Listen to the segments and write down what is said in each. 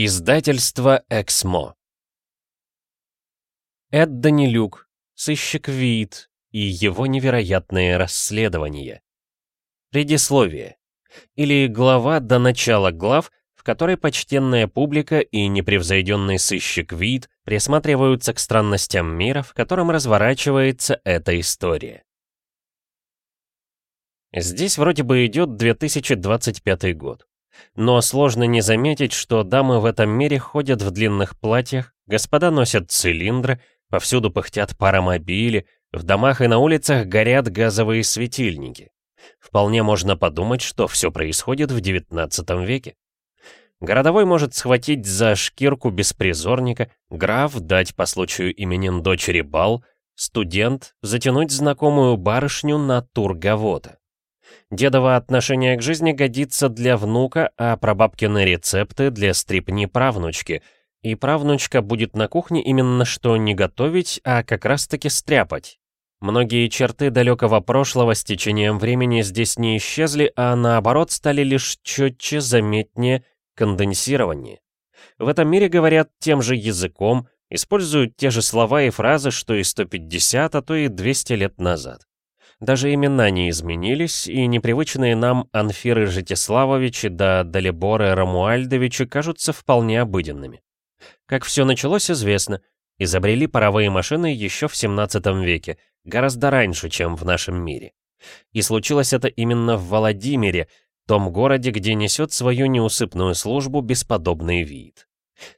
Издательство «Эксмо». Эд Данилюк, сыщик Вид и его невероятные расследования. Предисловие. Или глава до начала глав, в которой почтенная публика и непревзойденный сыщик Вид присматриваются к странностям мира, в котором разворачивается эта история. Здесь вроде бы идет 2025 год. Но сложно не заметить, что дамы в этом мире ходят в длинных платьях, господа носят цилиндры, повсюду пыхтят паромобили, в домах и на улицах горят газовые светильники. Вполне можно подумать, что все происходит в XIX веке. Городовой может схватить за шкирку беспризорника, граф дать по случаю именин дочери бал, студент затянуть знакомую барышню на турговода. Дедово отношение к жизни годится для внука, а прабабкины рецепты для стрипни правнучки. И правнучка будет на кухне именно что не готовить, а как раз-таки стряпать. Многие черты далекого прошлого с течением времени здесь не исчезли, а наоборот стали лишь четче, заметнее, конденсирование. В этом мире говорят тем же языком, используют те же слова и фразы, что и 150, а то и 200 лет назад. Даже имена не изменились, и непривычные нам Анфиры Житиславовичи да Далиборы Рамуальдовичи кажутся вполне обыденными. Как все началось, известно. Изобрели паровые машины еще в 17 веке, гораздо раньше, чем в нашем мире. И случилось это именно в Владимире, том городе, где несет свою неусыпную службу бесподобный вид.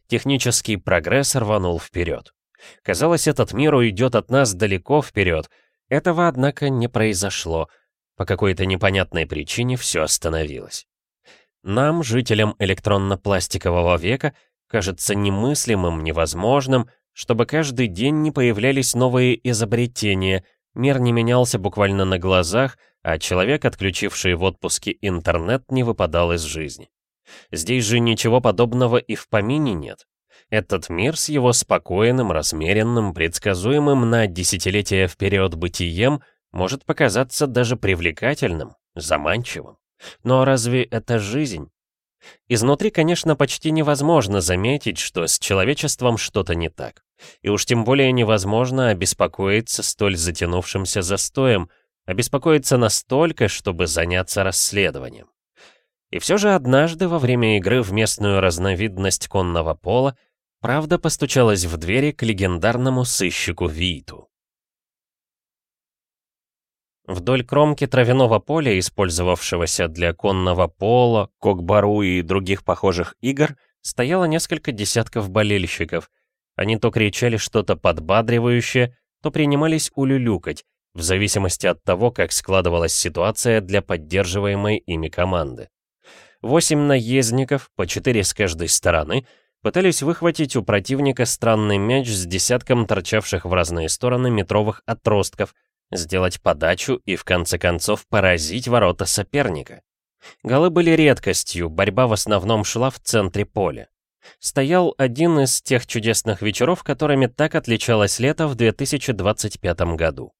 Технический прогресс рванул вперед. Казалось, этот мир уйдет от нас далеко вперед, этого, однако, не произошло. По какой-то непонятной причине все остановилось. Нам, жителям электронно-пластикового века, кажется немыслимым, невозможным, чтобы каждый день не появлялись новые изобретения, мир не менялся буквально на глазах, а человек, отключивший в отпуске интернет, не выпадал из жизни. Здесь же ничего подобного и в помине нет. Этот мир с его спокойным, размеренным, предсказуемым на десятилетия вперед бытием может показаться даже привлекательным, заманчивым. Но разве это жизнь? Изнутри, конечно, почти невозможно заметить, что с человечеством что-то не так. И уж тем более невозможно обеспокоиться столь затянувшимся застоем, обеспокоиться настолько, чтобы заняться расследованием. И все же однажды во время игры в местную разновидность конного пола Правда постучалась в двери к легендарному сыщику Виту. Вдоль кромки травяного поля, использовавшегося для конного пола, кокбару и других похожих игр, стояло несколько десятков болельщиков. Они то кричали что-то подбадривающее, то принимались улюлюкать, в зависимости от того, как складывалась ситуация для поддерживаемой ими команды. Восемь наездников, по четыре с каждой стороны, пытались выхватить у противника странный мяч с десятком торчавших в разные стороны метровых отростков, сделать подачу и в конце концов поразить ворота соперника. Голы были редкостью, борьба в основном шла в центре поля. Стоял один из тех чудесных вечеров, которыми так отличалось лето в 2025 году.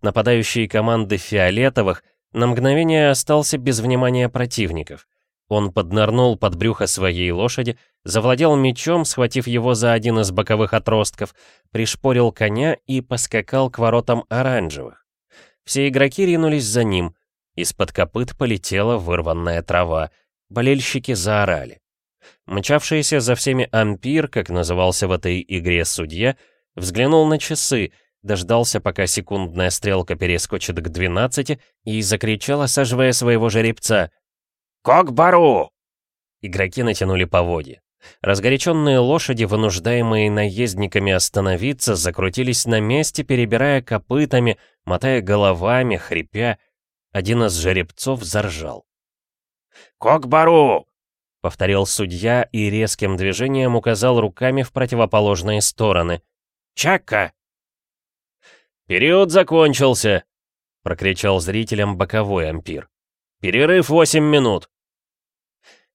Нападающий команды фиолетовых на мгновение остался без внимания противников. Он поднырнул под брюхо своей лошади, завладел мечом, схватив его за один из боковых отростков, пришпорил коня и поскакал к воротам оранжевых. Все игроки ринулись за ним. Из-под копыт полетела вырванная трава. Болельщики заорали. Мчавшийся за всеми ампир, как назывался в этой игре судья, взглянул на часы, дождался, пока секундная стрелка перескочит к 12 и закричал, осаживая своего жеребца — «Кокбару!» Игроки натянули поводья. Разгоряченные лошади, вынуждаемые наездниками остановиться, закрутились на месте, перебирая копытами, мотая головами, хрипя. Один из жеребцов заржал. «Кокбару!» — повторил судья и резким движением указал руками в противоположные стороны. «Чакка!» «Период закончился!» — прокричал зрителям боковой ампир. «Перерыв 8 минут!»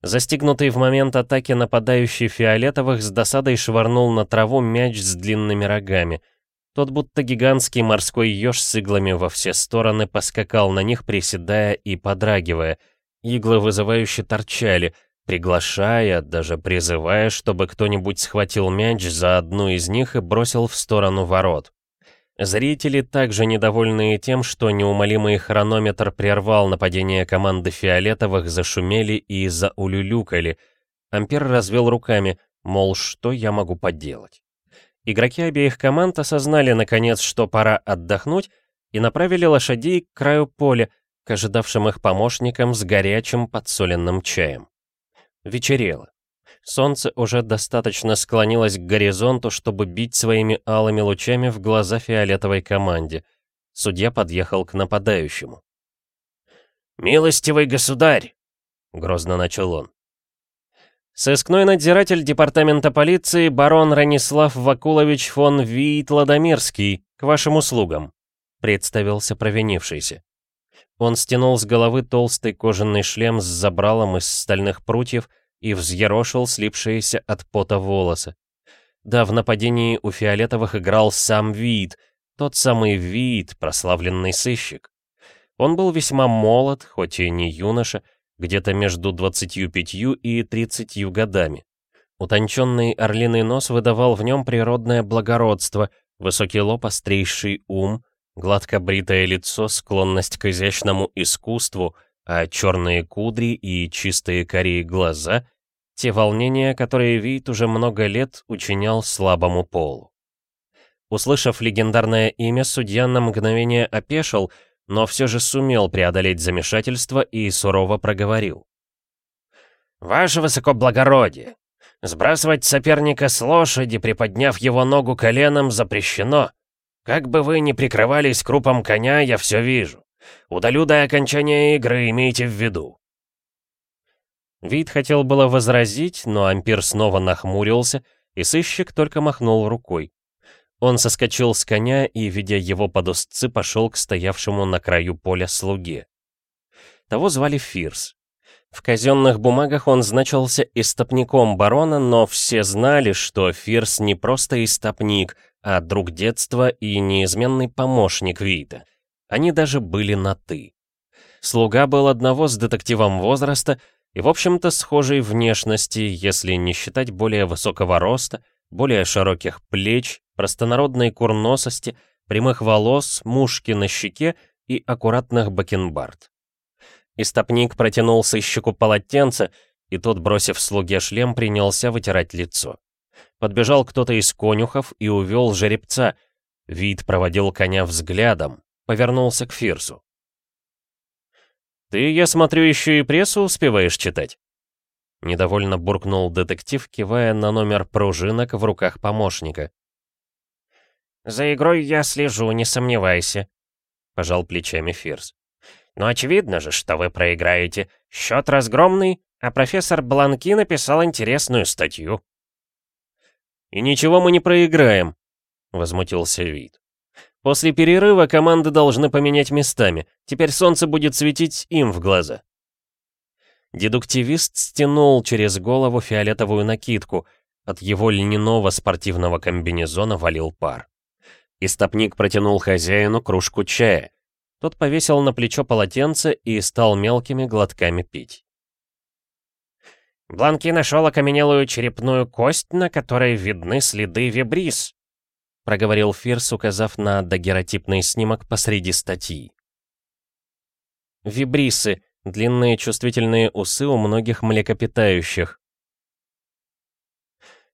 Застигнутый в момент атаки нападающий фиолетовых с досадой швырнул на траву мяч с длинными рогами. Тот будто гигантский морской еж с иглами во все стороны поскакал на них, приседая и подрагивая. Иглы вызывающе торчали, приглашая, даже призывая, чтобы кто-нибудь схватил мяч за одну из них и бросил в сторону ворот. Зрители, также недовольные тем, что неумолимый хронометр прервал нападение команды фиолетовых, зашумели и заулюлюкали. Ампер развел руками, мол, что я могу поделать. Игроки обеих команд осознали, наконец, что пора отдохнуть, и направили лошадей к краю поля, к ожидавшим их помощникам с горячим подсоленным чаем. Вечерело. Солнце уже достаточно склонилось к горизонту, чтобы бить своими алыми лучами в глаза фиолетовой команде. Судья подъехал к нападающему. «Милостивый государь!» — грозно начал он. Сыскной надзиратель департамента полиции барон Ранислав Вакулович фон Виит-Ладомирский, к вашим услугам», — представился провинившийся. Он стянул с головы толстый кожаный шлем с забралом из стальных прутьев и взъерошил слипшиеся от пота волосы. Да, в нападении у фиолетовых играл сам Вид, тот самый Вид, прославленный сыщик. Он был весьма молод, хоть и не юноша, где-то между 25 и 30 годами. Утонченный орлиный нос выдавал в нем природное благородство, высокий лоб, острейший ум, гладко бритое лицо, склонность к изящному искусству — а черные кудри и чистые корей глаза — те волнения, которые вид уже много лет учинял слабому полу. Услышав легендарное имя, судья на мгновение опешил, но все же сумел преодолеть замешательство и сурово проговорил. «Ваше высокоблагородие, сбрасывать соперника с лошади, приподняв его ногу коленом, запрещено. Как бы вы ни прикрывались крупом коня, я все вижу. Удалю до окончания игры, имейте в виду». Вид хотел было возразить, но Ампир снова нахмурился, и сыщик только махнул рукой. Он соскочил с коня и, ведя его под узцы, пошел к стоявшему на краю поля слуге. Того звали Фирс. В казенных бумагах он значился истопником барона, но все знали, что Фирс не просто истопник, а друг детства и неизменный помощник Вита. Они даже были на «ты». Слуга был одного с детективом возраста и, в общем-то, схожей внешности, если не считать более высокого роста, более широких плеч, простонародной курносости, прямых волос, мушки на щеке и аккуратных бакенбард. Истопник протянул сыщику полотенце, и тот, бросив слуге шлем, принялся вытирать лицо. Подбежал кто-то из конюхов и увел жеребца. Вид проводил коня взглядом, повернулся к Фирсу. «Ты, я смотрю, еще и прессу успеваешь читать?» Недовольно буркнул детектив, кивая на номер пружинок в руках помощника. «За игрой я слежу, не сомневайся», — пожал плечами Фирс. «Но очевидно же, что вы проиграете. Счет разгромный, а профессор Бланки написал интересную статью». «И ничего мы не проиграем», — возмутился Вид. После перерыва команды должны поменять местами. Теперь солнце будет светить им в глаза. Дедуктивист стянул через голову фиолетовую накидку. От его льняного спортивного комбинезона валил пар. Истопник протянул хозяину кружку чая. Тот повесил на плечо полотенце и стал мелкими глотками пить. Бланки нашел окаменелую черепную кость, на которой видны следы вибрис проговорил Фирс, указав на дагеротипный снимок посреди статьи. Вибрисы — длинные чувствительные усы у многих млекопитающих.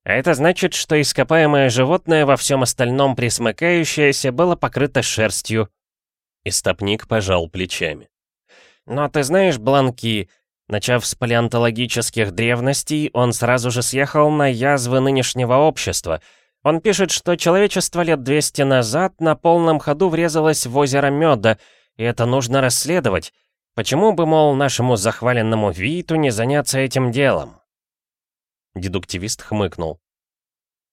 это значит, что ископаемое животное во всем остальном присмыкающееся было покрыто шерстью. Истопник пожал плечами. Но ты знаешь, Бланки, начав с палеонтологических древностей, он сразу же съехал на язвы нынешнего общества — он пишет, что человечество лет 200 назад на полном ходу врезалось в озеро Меда, и это нужно расследовать. Почему бы, мол, нашему захваленному Виту не заняться этим делом? Дедуктивист хмыкнул.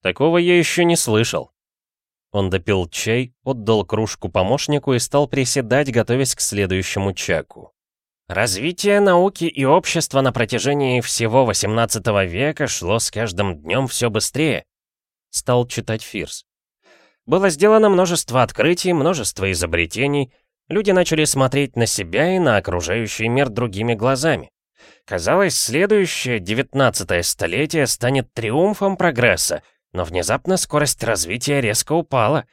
Такого я еще не слышал. Он допил чай, отдал кружку помощнику и стал приседать, готовясь к следующему чаку. Развитие науки и общества на протяжении всего XVIII века шло с каждым днем все быстрее стал читать Фирс. Было сделано множество открытий, множество изобретений. Люди начали смотреть на себя и на окружающий мир другими глазами. Казалось, следующее, девятнадцатое столетие станет триумфом прогресса, но внезапно скорость развития резко упала.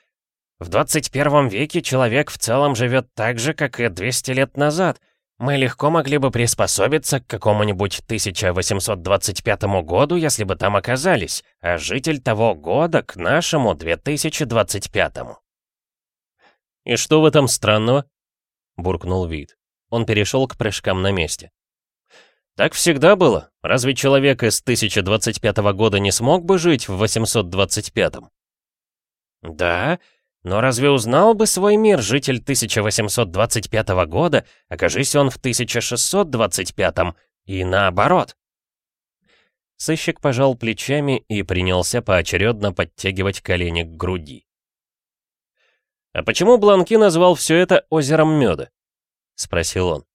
В 21 веке человек в целом живет так же, как и 200 лет назад. Мы легко могли бы приспособиться к какому-нибудь 1825 году, если бы там оказались, а житель того года к нашему 2025. «И что в этом странного?» — буркнул Вид. Он перешел к прыжкам на месте. Так всегда было. Разве человек из 1025 года не смог бы жить в 825? Да, но разве узнал бы свой мир житель 1825 года, окажись он в 1625 и наоборот? Сыщик пожал плечами и принялся поочередно подтягивать колени к груди. «А почему Бланки назвал все это озером меда?» — спросил он.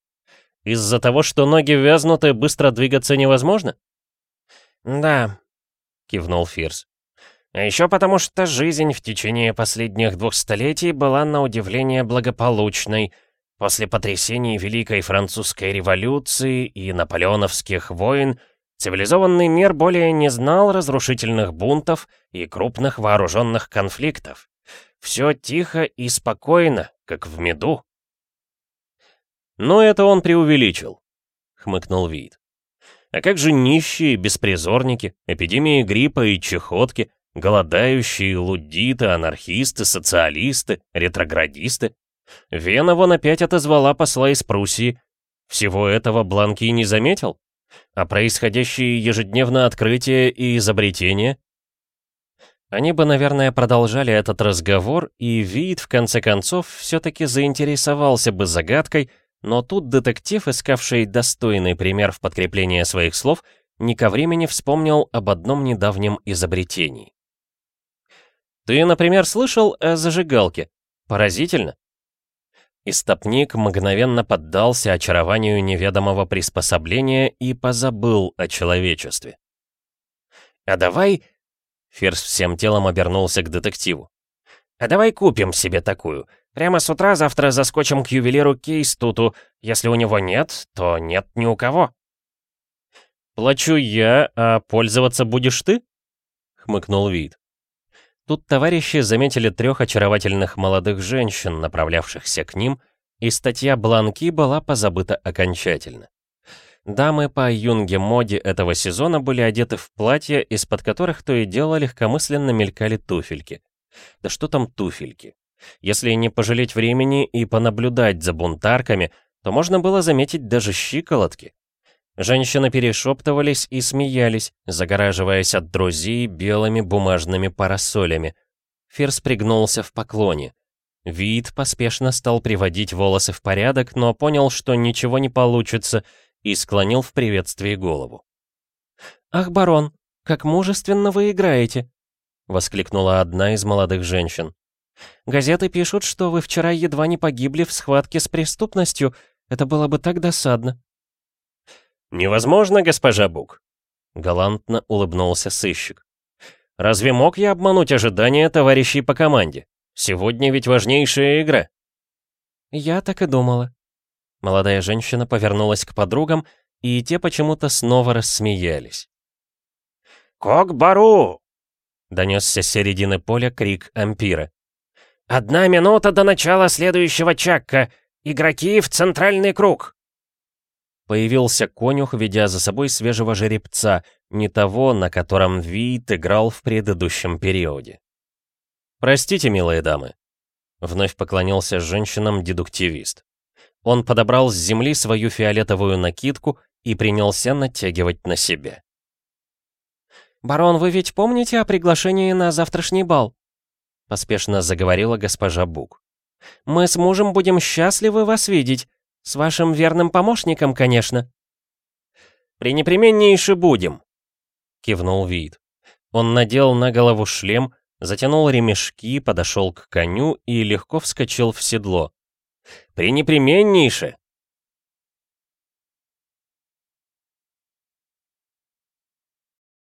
Из-за того, что ноги вязнут и быстро двигаться невозможно? Да, кивнул Фирс. А еще потому, что жизнь в течение последних двух столетий была на удивление благополучной. После потрясений Великой Французской революции и наполеоновских войн цивилизованный мир более не знал разрушительных бунтов и крупных вооруженных конфликтов. Все тихо и спокойно, как в меду. Но это он преувеличил, хмыкнул Вид. А как же нищие, беспризорники, эпидемии гриппа и чехотки, голодающие, лудиты, анархисты, социалисты, ретроградисты? Вена вон опять отозвала посла из Пруссии. Всего этого Бланки не заметил? А происходящие ежедневно открытия и изобретения? Они бы, наверное, продолжали этот разговор, и Вид, в конце концов, все-таки заинтересовался бы загадкой, но тут детектив, искавший достойный пример в подкрепление своих слов, не ко времени вспомнил об одном недавнем изобретении. «Ты, например, слышал о зажигалке? Поразительно!» Истопник мгновенно поддался очарованию неведомого приспособления и позабыл о человечестве. «А давай...» Ферзь всем телом обернулся к детективу. «А давай купим себе такую. Прямо с утра завтра заскочим к ювелиру Кейстуту. Если у него нет, то нет ни у кого». «Плачу я, а пользоваться будешь ты?» — хмыкнул Вид. Тут товарищи заметили трех очаровательных молодых женщин, направлявшихся к ним, и статья Бланки была позабыта окончательно. Дамы по юнге-моде этого сезона были одеты в платья, из-под которых то и дело легкомысленно мелькали туфельки. Да что там туфельки? Если не пожалеть времени и понаблюдать за бунтарками, то можно было заметить даже щиколотки. Женщины перешептывались и смеялись, загораживаясь от друзей белыми бумажными парасолями. Ферс пригнулся в поклоне. Вид поспешно стал приводить волосы в порядок, но понял, что ничего не получится, и склонил в приветствии голову. «Ах, барон, как мужественно вы играете!» — воскликнула одна из молодых женщин. Газеты пишут, что вы вчера едва не погибли в схватке с преступностью. Это было бы так досадно». «Невозможно, госпожа Бук», — галантно улыбнулся сыщик. «Разве мог я обмануть ожидания товарищей по команде? Сегодня ведь важнейшая игра». «Я так и думала». Молодая женщина повернулась к подругам, и те почему-то снова рассмеялись. «Кок-бару!» — донесся с середины поля крик Ампира. «Одна минута до начала следующего чакка! Игроки в центральный круг!» Появился конюх, ведя за собой свежего жеребца, не того, на котором Вит играл в предыдущем периоде. «Простите, милые дамы», — вновь поклонился женщинам дедуктивист. Он подобрал с земли свою фиолетовую накидку и принялся натягивать на себя. «Барон, вы ведь помните о приглашении на завтрашний бал?» поспешно заговорила госпожа Бук. «Мы с мужем будем счастливы вас видеть. С вашим верным помощником, конечно». «Пренепременнейше будем», — кивнул Вид. Он надел на голову шлем, затянул ремешки, подошел к коню и легко вскочил в седло. «Пренепременнейше!»